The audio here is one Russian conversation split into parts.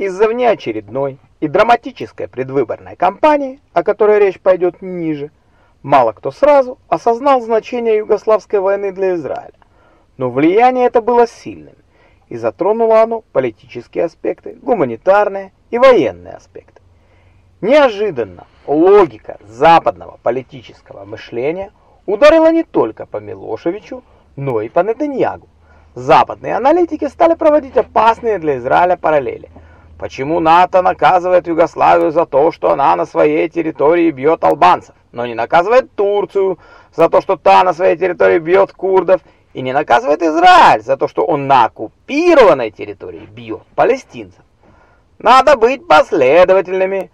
из-за внеочередной и драматической предвыборной кампании, о которой речь пойдет ниже, мало кто сразу осознал значение Югославской войны для Израиля. Но влияние это было сильным, и затронуло оно политические аспекты, гуманитарные и военные аспекты. Неожиданно логика западного политического мышления ударила не только по Милошевичу, но и по Нетаньягу. Западные аналитики стали проводить опасные для Израиля параллели. Почему НАТО наказывает Югославию за то, что она на своей территории бьет албанцев, но не наказывает Турцию за то, что та на своей территории бьет курдов, и не наказывает Израиль за то, что он на оккупированной территории бьет палестинцев? Надо быть последовательными.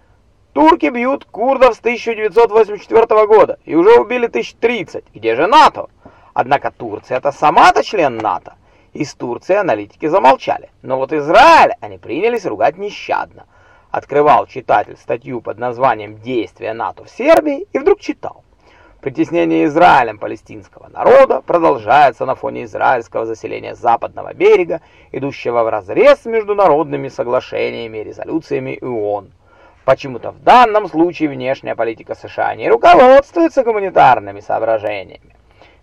Турки бьют курдов с 1984 года и уже убили 1030. Где же НАТО? Однако Турция это сама-то член НАТО. Из Турции аналитики замолчали, но вот Израиль они принялись ругать нещадно. Открывал читатель статью под названием «Действия НАТО в Сербии» и вдруг читал. Притеснение Израилем палестинского народа продолжается на фоне израильского заселения западного берега, идущего вразрез с международными соглашениями и резолюциями ООН. Почему-то в данном случае внешняя политика США не руководствуется гуманитарными соображениями.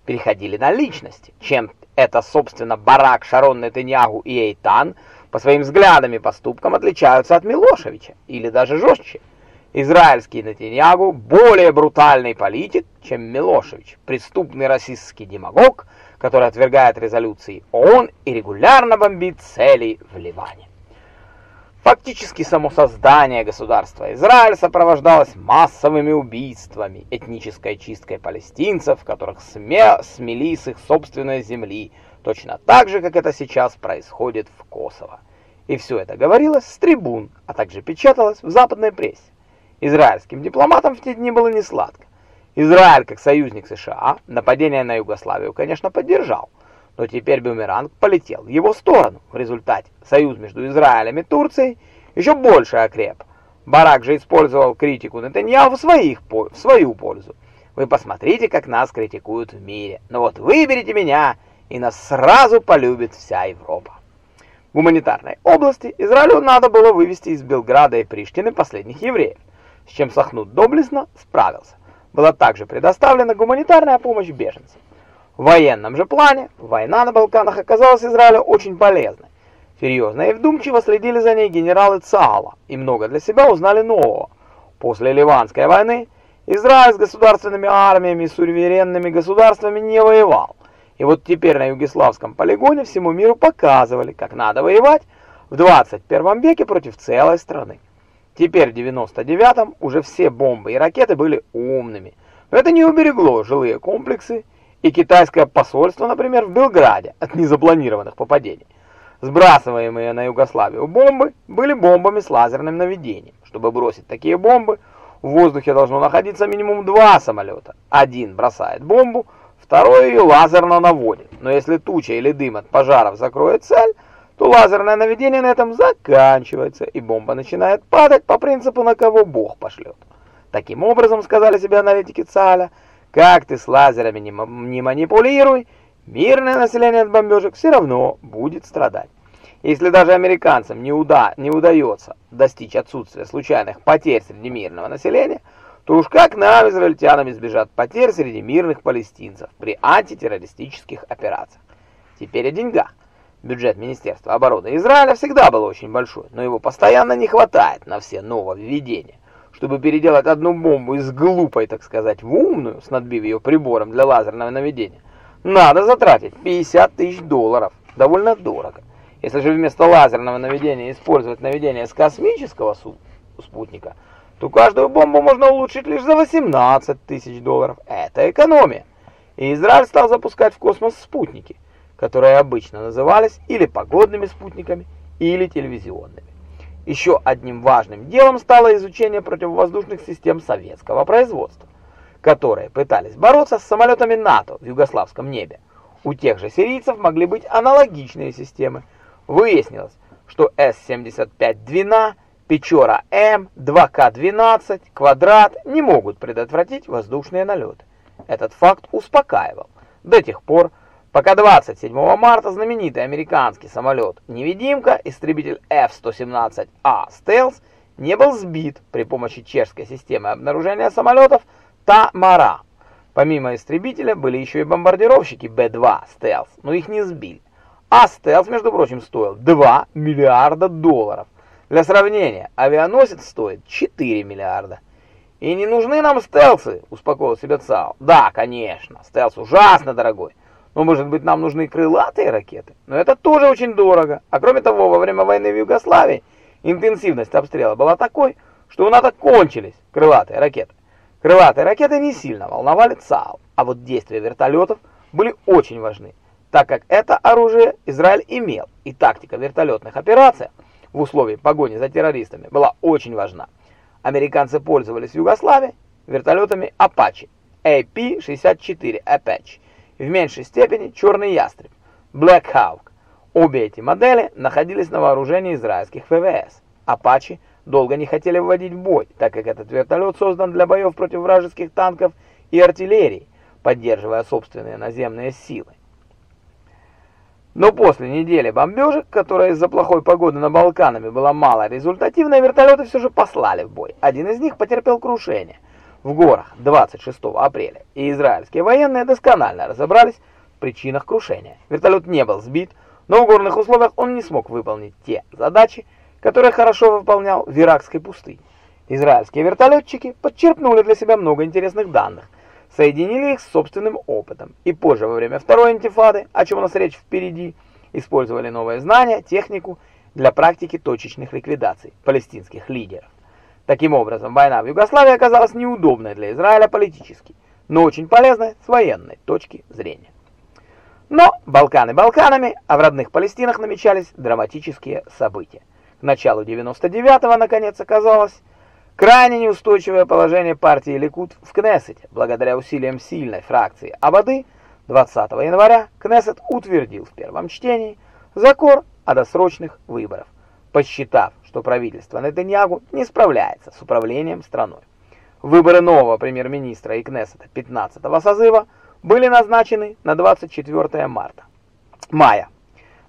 Переходили на личности, чем это, собственно, Барак, Шарон, Нетаньягу и Эйтан по своим взглядам и поступкам отличаются от Милошевича, или даже жестче. Израильский Нетаньягу более брутальный политик, чем Милошевич, преступный расистский демагог, который отвергает резолюции ООН и регулярно бомбит цели в Ливане. Фактически само создание государства Израиль сопровождалось массовыми убийствами, этнической чисткой палестинцев, которых сме смели с их собственной земли, точно так же, как это сейчас происходит в Косово. И все это говорилось с трибун, а также печаталось в западной прессе. Израильским дипломатам в те дни было несладко. Израиль, как союзник США, нападение на Югославию, конечно, поддержал, но теперь бумеранг полетел в его сторону. В результате союз между Израилем и Турцией еще больше окреп. Барак же использовал критику Нетаньяху в, своих, в свою пользу. Вы посмотрите, как нас критикуют в мире. Но вот выберите меня, и нас сразу полюбит вся Европа. В гуманитарной области Израилю надо было вывести из Белграда и Приштины последних евреев, с чем Сахнут доблестно справился. Была также предоставлена гуманитарная помощь беженцам. В военном же плане война на Балканах оказалась Израилю очень полезной. Серьезно и вдумчиво следили за ней генералы ЦААЛа и много для себя узнали нового. После Ливанской войны Израиль с государственными армиями и суверенными государствами не воевал. И вот теперь на Югославском полигоне всему миру показывали, как надо воевать в 21 веке против целой страны. Теперь в 99-м уже все бомбы и ракеты были умными. Но это не уберегло жилые комплексы и китайское посольство, например, в Белграде от незапланированных попадений. Сбрасываемые на Югославию бомбы были бомбами с лазерным наведением. Чтобы бросить такие бомбы, в воздухе должно находиться минимум два самолета. Один бросает бомбу, второй ее лазерно наводит. Но если туча или дым от пожаров закроет цель, то лазерное наведение на этом заканчивается, и бомба начинает падать по принципу «на кого Бог пошлет». Таким образом, сказали себе аналитики ЦАЛЯ, как ты с лазерами не, манипулируй, мирное население от бомбежек все равно будет страдать. Если даже американцам не, уда не удается достичь отсутствия случайных потерь среди мирного населения, то уж как нам, израильтянам, избежать потерь среди мирных палестинцев при антитеррористических операциях. Теперь о деньгах. Бюджет Министерства обороны Израиля всегда был очень большой, но его постоянно не хватает на все нововведения чтобы переделать одну бомбу из глупой, так сказать, в умную, снадбив ее прибором для лазерного наведения, надо затратить 50 тысяч долларов. Довольно дорого. Если же вместо лазерного наведения использовать наведение с космического спутника, то каждую бомбу можно улучшить лишь за 18 тысяч долларов. Это экономия. И Израиль стал запускать в космос спутники, которые обычно назывались или погодными спутниками, или телевизионными. Еще одним важным делом стало изучение противовоздушных систем советского производства, которые пытались бороться с самолетами НАТО в югославском небе. У тех же сирийцев могли быть аналогичные системы. Выяснилось, что С-75 «Двина», Печора М, 2К-12, Квадрат не могут предотвратить воздушные налеты. Этот факт успокаивал до тех пор, пока 27 марта знаменитый американский самолет «Невидимка», истребитель F-117A «Стелс» не был сбит при помощи чешской системы обнаружения самолетов «Тамара». Помимо истребителя были еще и бомбардировщики Б-2 «Стелс», но их не сбили. А «Стелс», между прочим, стоил 2 миллиарда долларов. Для сравнения, авианосец стоит 4 миллиарда. «И не нужны нам стелсы», — успокоил себя ЦАО. «Да, конечно, стелс ужасно дорогой. Но, может быть, нам нужны крылатые ракеты? Но это тоже очень дорого. А кроме того, во время войны в Югославии интенсивность обстрела была такой, что у НАТО кончились крылатые ракеты. Крылатые ракеты не сильно волновали ЦАО, а вот действия вертолетов были очень важны, так как это оружие Израиль имел, и тактика вертолетных операций в условиях погони за террористами была очень важна. Американцы пользовались в Югославии вертолетами Apache, AP-64 Apache, в меньшей степени Черный Ястреб, Black Hawk. Обе эти модели находились на вооружении израильских ВВС. Apache долго не хотели вводить в бой, так как этот вертолет создан для боев против вражеских танков и артиллерии, поддерживая собственные наземные силы. Но после недели бомбежек, которая из-за плохой погоды на Балканами была мало результативной, вертолеты все же послали в бой. Один из них потерпел крушение в горах 26 апреля, и израильские военные досконально разобрались в причинах крушения. Вертолет не был сбит, но в горных условиях он не смог выполнить те задачи, которые хорошо выполнял в иракской пустыне. Израильские вертолетчики подчерпнули для себя много интересных данных, соединили их с собственным опытом, и позже, во время второй интифады, о чем у нас речь впереди, использовали новые знания, технику для практики точечных ликвидаций палестинских лидеров. Таким образом, война в Югославии оказалась неудобной для Израиля политически, но очень полезной с военной точки зрения. Но Балканы Балканами, а в родных Палестинах намечались драматические события. К началу 99-го, наконец, оказалось, Крайне неустойчивое положение партии Ликуд в Кнессете, благодаря усилиям сильной фракции Абады, 20 января Кнессет утвердил в первом чтении закон о досрочных выборах, посчитав, что правительство Нетаньягу не справляется с управлением страной. Выборы нового премьер-министра и Кнессета 15-го созыва были назначены на 24 марта. Мая.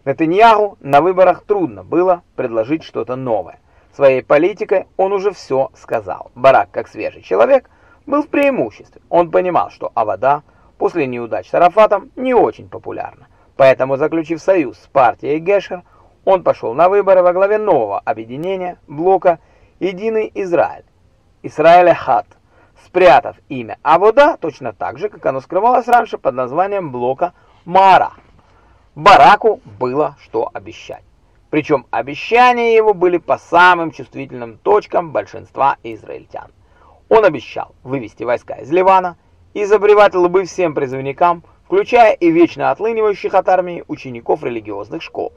Нетаньягу на выборах трудно было предложить что-то новое. Своей политикой он уже все сказал. Барак, как свежий человек, был в преимуществе. Он понимал, что Авада после неудач с Арафатом не очень популярна. Поэтому, заключив союз с партией Гешер, он пошел на выборы во главе нового объединения блока «Единый Израиль» Израиля Хат, спрятав имя Авода точно так же, как оно скрывалось раньше под названием блока Мара. Бараку было что обещать. Причем обещания его были по самым чувствительным точкам большинства израильтян. Он обещал вывести войска из Ливана и забревать лбы всем призывникам, включая и вечно отлынивающих от армии учеников религиозных школ.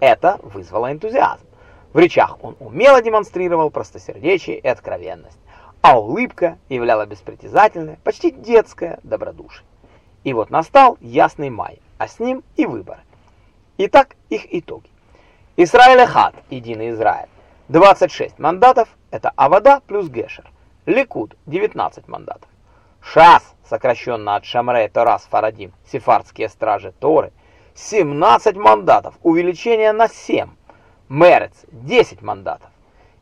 Это вызвало энтузиазм. В речах он умело демонстрировал простосердечие и откровенность, а улыбка являла беспритязательное, почти детское добродушие. И вот настал ясный май, а с ним и выборы. Итак, их итоги. Израиль Хат, единый Израиль. 26 мандатов – это Авада плюс Гешер. Ликуд – 19 мандатов. Шас, сокращенно от Шамре Торас Фарадим, сефардские стражи Торы, 17 мандатов, увеличение на 7. Мерец – 10 мандатов.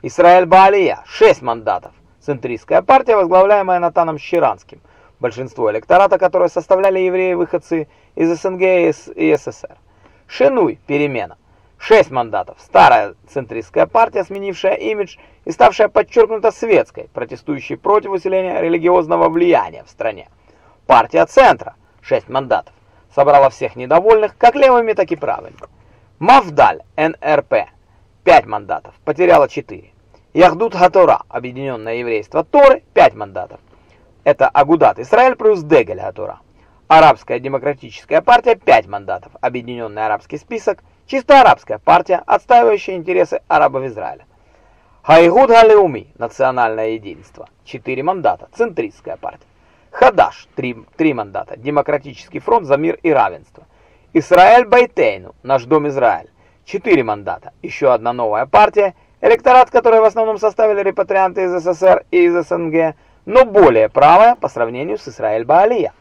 Израиль Баалия – 6 мандатов. Центристская партия, возглавляемая Натаном Щеранским, большинство электората которой составляли евреи-выходцы из СНГ и СССР. Шенуй – перемена. Шесть мандатов. Старая центристская партия, сменившая имидж и ставшая подчеркнуто светской, протестующей против усиления религиозного влияния в стране. Партия центра. Шесть мандатов. Собрала всех недовольных, как левыми, так и правыми. Мавдаль, НРП. Пять мандатов. Потеряла четыре. Яхдут Гатора, объединенное еврейство Торы, пять мандатов. Это Агудат Израиль плюс Дегель Гатора. Арабская демократическая партия 5 мандатов. Объединенный арабский список Чисто арабская партия, отстаивающая интересы арабов Израиля. Хайгуд Галеуми, национальное единство, 4 мандата, центристская партия. Хадаш, 3, 3 мандата, демократический фронт за мир и равенство. Исраэль Байтейну, наш дом Израиль, 4 мандата, еще одна новая партия, электорат которой в основном составили репатрианты из СССР и из СНГ, но более правая по сравнению с Исраэль Баалия.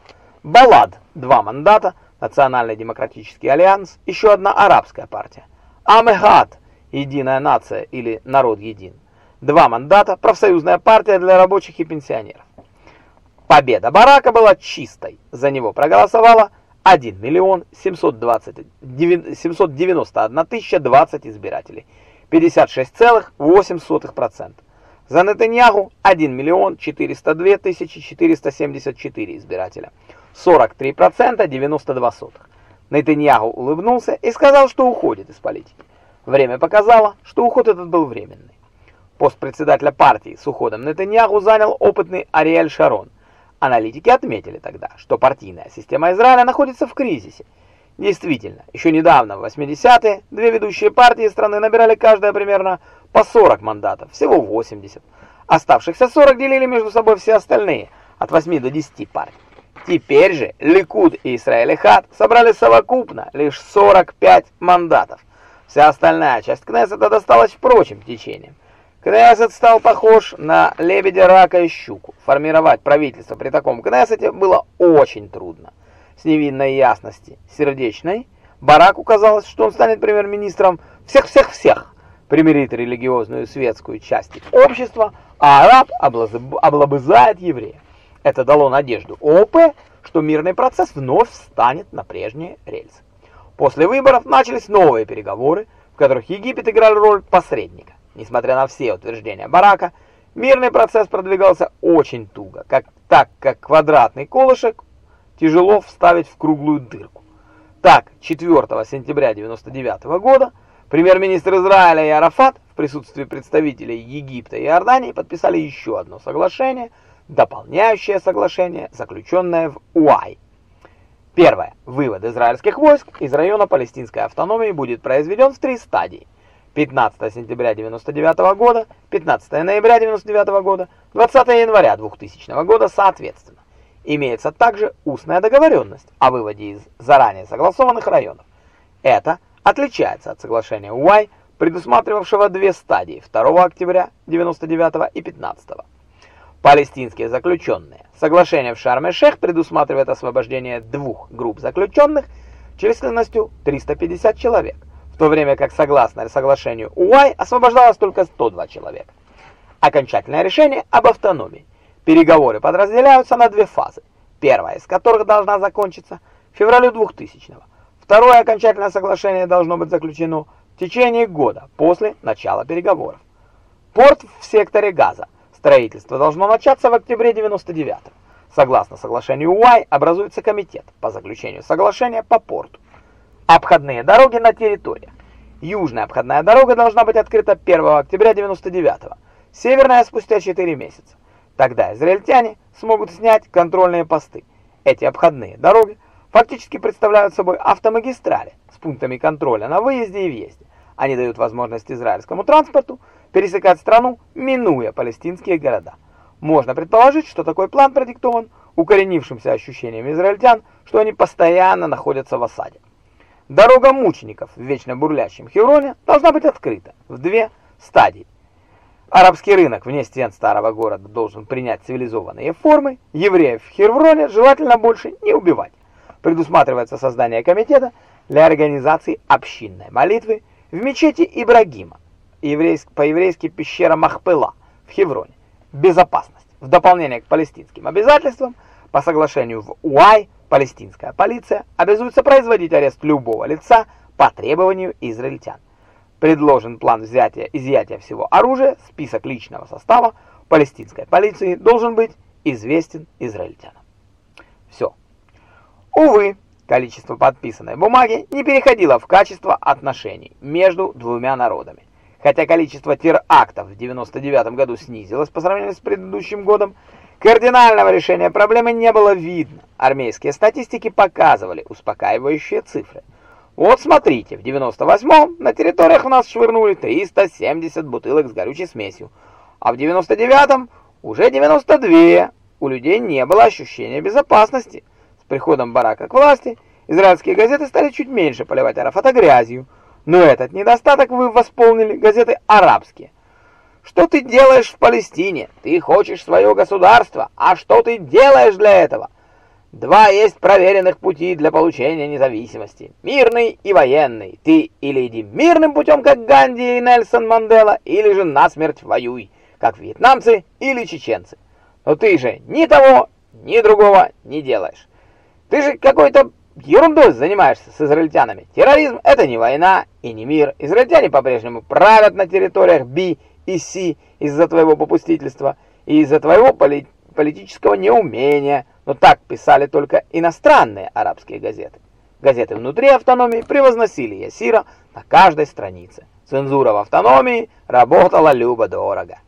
Балад, 2 мандата, Национальный демократический альянс, еще одна арабская партия. Амехат, Единая нация или Народ един. Два мандата, профсоюзная партия для рабочих и пенсионеров. Победа Барака была чистой. За него проголосовало 1 миллион 720, 791 тысяча 20 избирателей. 56,8%. За Нетаньяху 1 миллион 402 тысячи 474 избирателя. 43% 92 сотых. Нетаньяху улыбнулся и сказал, что уходит из политики. Время показало, что уход этот был временный. Пост председателя партии с уходом Нетаньяху занял опытный Ариэль Шарон. Аналитики отметили тогда, что партийная система Израиля находится в кризисе. Действительно, еще недавно, в 80-е, две ведущие партии страны набирали каждая примерно по 40 мандатов, всего 80. Оставшихся 40 делили между собой все остальные, от 8 до 10 партий. Теперь же Ликуд и Исраэль Хат собрали совокупно лишь 45 мандатов. Вся остальная часть Кнессета досталась прочим течениям. Кнессет стал похож на лебедя, рака и щуку. Формировать правительство при таком Кнессете было очень трудно. С невинной ясности сердечной Бараку казалось, что он станет премьер-министром всех-всех-всех, примирит религиозную и светскую части общества, а араб облобызает евреев. Это дало надежду ОП, что мирный процесс вновь встанет на прежние рельсы. После выборов начались новые переговоры, в которых Египет играл роль посредника. Несмотря на все утверждения Барака, мирный процесс продвигался очень туго, как, так как квадратный колышек тяжело вставить в круглую дырку. Так, 4 сентября 1999 года премьер-министр Израиля и Арафат в присутствии представителей Египта и Иордании подписали еще одно соглашение, дополняющее соглашение, заключенное в Уай. Первое. Вывод израильских войск из района палестинской автономии будет произведен в три стадии. 15 сентября 1999 года, 15 ноября 1999 года, 20 января 2000 года соответственно. Имеется также устная договоренность о выводе из заранее согласованных районов. Это отличается от соглашения УАЙ, предусматривавшего две стадии 2 октября 1999 и 15. Палестинские заключенные. Соглашение в Шарм-эль-Шех предусматривает освобождение двух групп заключенных численностью 350 человек в то время как согласно соглашению УАЙ освобождалось только 102 человека. Окончательное решение об автономии. Переговоры подразделяются на две фазы, первая из которых должна закончиться в феврале 2000-го. Второе окончательное соглашение должно быть заключено в течение года после начала переговоров. Порт в секторе Газа. Строительство должно начаться в октябре 99-го. Согласно соглашению УАЙ образуется комитет по заключению соглашения по порту. Обходные дороги на территории. Южная обходная дорога должна быть открыта 1 октября 99-го, северная спустя 4 месяца. Тогда израильтяне смогут снять контрольные посты. Эти обходные дороги фактически представляют собой автомагистрали с пунктами контроля на выезде и въезде. Они дают возможность израильскому транспорту пересекать страну, минуя палестинские города. Можно предположить, что такой план продиктован укоренившимся ощущением израильтян, что они постоянно находятся в осаде. Дорога мучеников в вечно бурлящем Хевроне должна быть открыта в две стадии. Арабский рынок вне стен старого города должен принять цивилизованные формы, евреев в Хевроне желательно больше не убивать. Предусматривается создание комитета для организации общинной молитвы в мечети Ибрагима, по-еврейски пещера Махпела в Хевроне. Безопасность. В дополнение к палестинским обязательствам, по соглашению в Уай, Палестинская полиция обязуется производить арест любого лица по требованию израильтян. Предложен план взятия изъятия всего оружия, список личного состава палестинской полиции должен быть известен израильтянам. Все. Увы, количество подписанной бумаги не переходило в качество отношений между двумя народами. Хотя количество терактов в 99 году снизилось по сравнению с предыдущим годом, Кардинального решения проблемы не было видно. Армейские статистики показывали успокаивающие цифры. Вот смотрите, в 98-м на территориях у нас швырнули 370 бутылок с горючей смесью, а в 99-м уже 92. У людей не было ощущения безопасности. С приходом Барака к власти израильские газеты стали чуть меньше поливать Арафата грязью, но этот недостаток вы восполнили газеты арабские. Что ты делаешь в Палестине? Ты хочешь свое государство, а что ты делаешь для этого? Два есть проверенных пути для получения независимости. Мирный и военный. Ты или иди мирным путем, как Ганди и Нельсон Мандела, или же насмерть воюй, как вьетнамцы или чеченцы. Но ты же ни того, ни другого не делаешь. Ты же какой-то ерундой занимаешься с израильтянами. Терроризм — это не война и не мир. Израильтяне по-прежнему правят на территориях Би и Си из-за твоего попустительства и из-за твоего поли политического неумения. Но так писали только иностранные арабские газеты. Газеты внутри автономии превозносили Ясира на каждой странице. Цензура в автономии работала любо-дорого.